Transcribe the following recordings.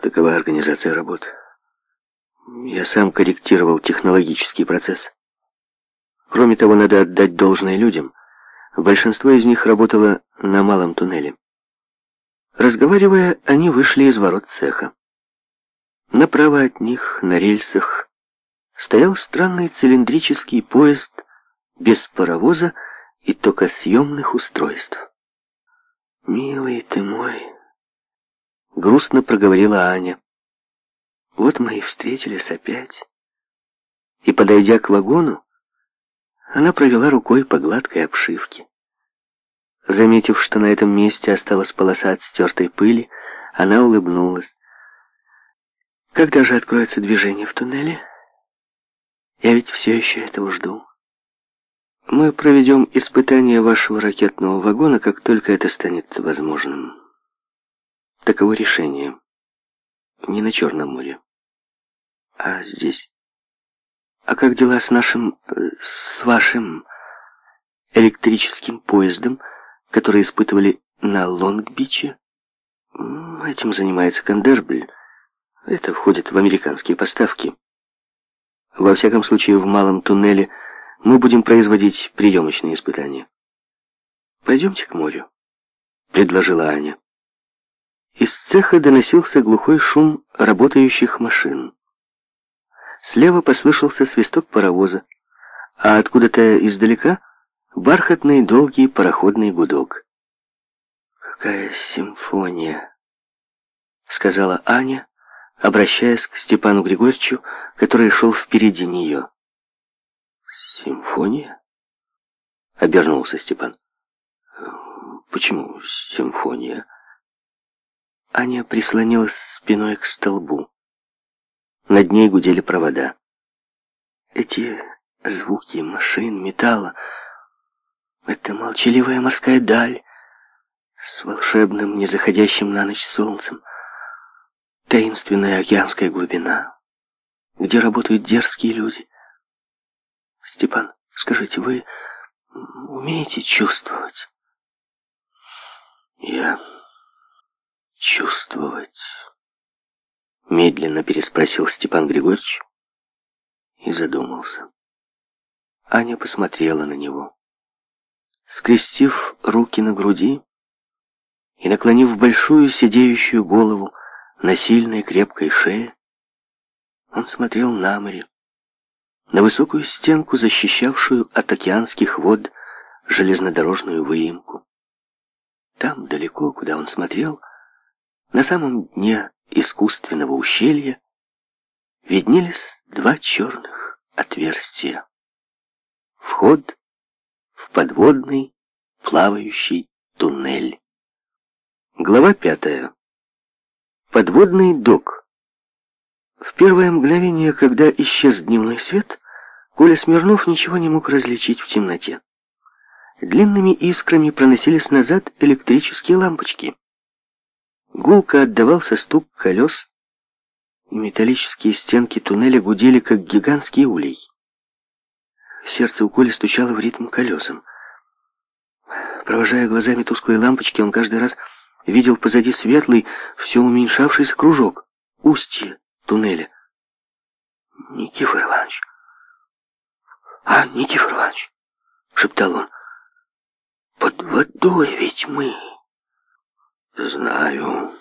Такова организация работ. Я сам корректировал технологический процесс. Кроме того, надо отдать должное людям. Большинство из них работало на малом туннеле. Разговаривая, они вышли из ворот цеха. Направо от них, на рельсах, стоял странный цилиндрический поезд без паровоза и токосъемных устройств. «Милый ты мой!» грустно проговорила Аня. Вот мы и встретились опять. И, подойдя к вагону, она провела рукой по гладкой обшивке. Заметив, что на этом месте осталась полоса от стертой пыли, она улыбнулась. Когда же откроется движение в туннеле? Я ведь все еще этого жду. Мы проведем испытание вашего ракетного вагона, как только это станет возможным. Таково решение. Не на Черном море, а здесь. А как дела с нашим... Э, с вашим электрическим поездом, который испытывали на Лонгбиче? Этим занимается Кандербль. Это входит в американские поставки. Во всяком случае, в малом туннеле мы будем производить приемочные испытания. «Пойдемте к морю», — предложила Аня. Из цеха доносился глухой шум работающих машин. Слева послышался свисток паровоза, а откуда-то издалека бархатный долгий пароходный гудок. «Какая симфония!» — сказала Аня, обращаясь к Степану Григорьевичу, который шел впереди нее. «Симфония?» — обернулся Степан. «Почему симфония?» Аня прислонилась спиной к столбу. Над ней гудели провода. Эти звуки машин, металла, эта молчаливая морская даль с волшебным, не заходящим на ночь солнцем, таинственная океанская глубина, где работают дерзкие люди. Степан, скажите, вы умеете чувствовать? Я «Чувствовать?» Медленно переспросил Степан Григорьевич и задумался. Аня посмотрела на него. Скрестив руки на груди и наклонив большую сидеющую голову на сильной крепкой шее, он смотрел на море, на высокую стенку, защищавшую от океанских вод железнодорожную выемку. Там, далеко, куда он смотрел, на самом дне искусственного ущелья виднелись два черных отверстия. Вход в подводный плавающий туннель. Глава пятая. Подводный док. В первое мгновение, когда исчез дневной свет, Коля Смирнов ничего не мог различить в темноте. Длинными искрами проносились назад электрические лампочки. Гулко отдавался стук колес, и металлические стенки туннеля гудели, как гигантский улей. Сердце у Коли стучало в ритм колесам. Провожая глазами тусклые лампочки, он каждый раз видел позади светлый, все уменьшавшийся кружок, устье туннеля. «Никифор Иванович!» «А, Никифор Иванович!» — шептал он. «Под водой ведь мы!» «Знаю,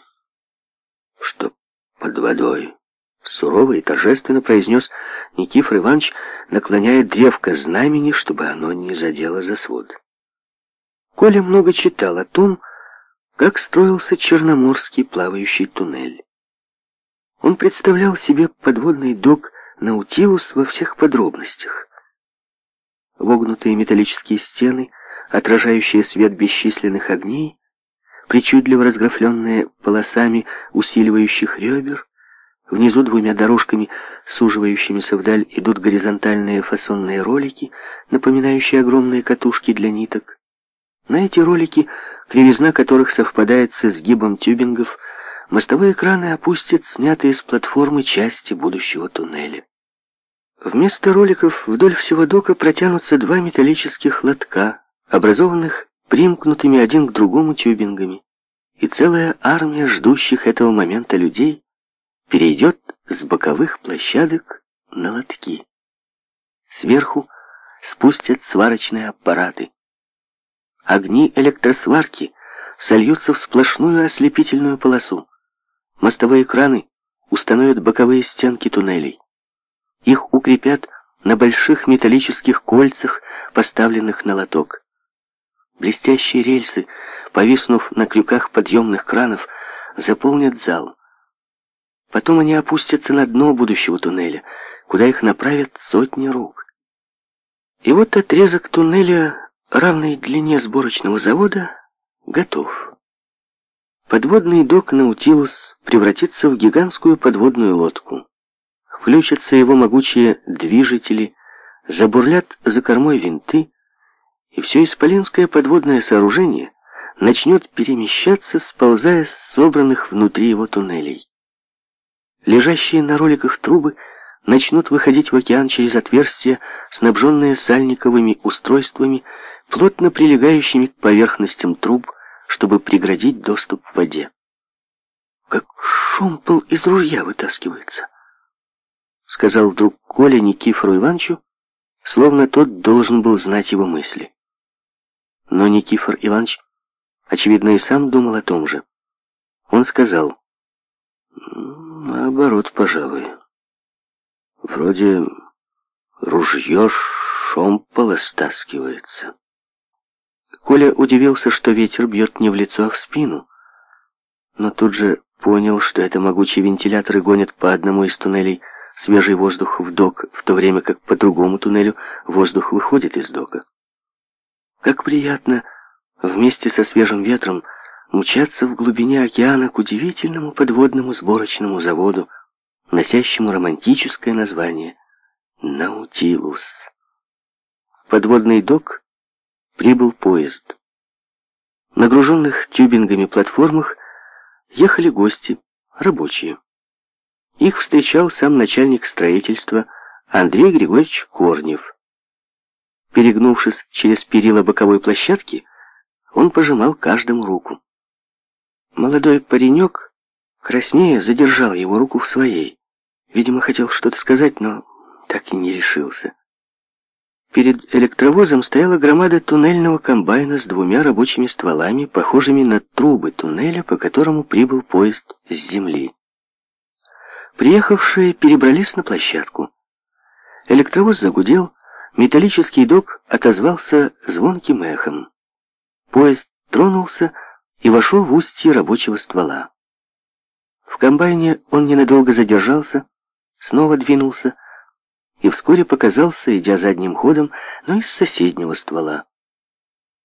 что под водой», — сурово и торжественно произнес Никифор Иванович, наклоняя древко знамени, чтобы оно не задело за свод. Коля много читал о том, как строился Черноморский плавающий туннель. Он представлял себе подводный док Наутилус во всех подробностях. Вогнутые металлические стены, отражающие свет бесчисленных огней, причудливо разграфленное полосами усиливающих ребер. Внизу двумя дорожками, суживающимися вдаль, идут горизонтальные фасонные ролики, напоминающие огромные катушки для ниток. На эти ролики, кривизна которых совпадает с изгибом тюбингов, мостовые краны опустят снятые с платформы части будущего туннеля. Вместо роликов вдоль всего дока протянутся два металлических лотка, образованных примкнутыми один к другому тюбингами, и целая армия ждущих этого момента людей перейдет с боковых площадок на лотки. Сверху спустят сварочные аппараты. Огни электросварки сольются в сплошную ослепительную полосу. Мостовые краны установят боковые стенки туннелей. Их укрепят на больших металлических кольцах, поставленных на лоток. Блестящие рельсы, повиснув на крюках подъемных кранов, заполнят зал. Потом они опустятся на дно будущего туннеля, куда их направят сотни рук. И вот отрезок туннеля, равной длине сборочного завода, готов. Подводный док «Наутилус» превратится в гигантскую подводную лодку. Включатся его могучие движители, забурлят за кормой винты, и все исполинское подводное сооружение начнет перемещаться, сползая с собранных внутри его туннелей. Лежащие на роликах трубы начнут выходить в океан через отверстия, снабженные сальниковыми устройствами, плотно прилегающими к поверхностям труб, чтобы преградить доступ к воде. «Как шумпол из ружья вытаскивается», — сказал вдруг Коля Никифору Ивановичу, словно тот должен был знать его мысли. Но Никифор Иванович, очевидно, и сам думал о том же. Он сказал, наоборот, пожалуй. Вроде ружье шомпола стаскивается. Коля удивился, что ветер бьет не в лицо, а в спину, но тут же понял, что это могучие вентиляторы гонят по одному из туннелей свежий воздух в док, в то время как по другому туннелю воздух выходит из дока. Как приятно вместе со свежим ветром мчаться в глубине океана к удивительному подводному сборочному заводу, носящему романтическое название «Наутилус». В подводный док прибыл поезд. Нагруженных тюбингами платформах ехали гости, рабочие. Их встречал сам начальник строительства Андрей Григорьевич Корнев – Перегнувшись через перила боковой площадки, он пожимал каждому руку. Молодой паренек, краснее, задержал его руку в своей. Видимо, хотел что-то сказать, но так и не решился. Перед электровозом стояла громада туннельного комбайна с двумя рабочими стволами, похожими на трубы туннеля, по которому прибыл поезд с земли. Приехавшие перебрались на площадку. Электровоз загудел, Металлический док отозвался звонким эхом. Поезд тронулся и вошел в устье рабочего ствола. В комбайне он ненадолго задержался, снова двинулся и вскоре показался, идя задним ходом, но из соседнего ствола.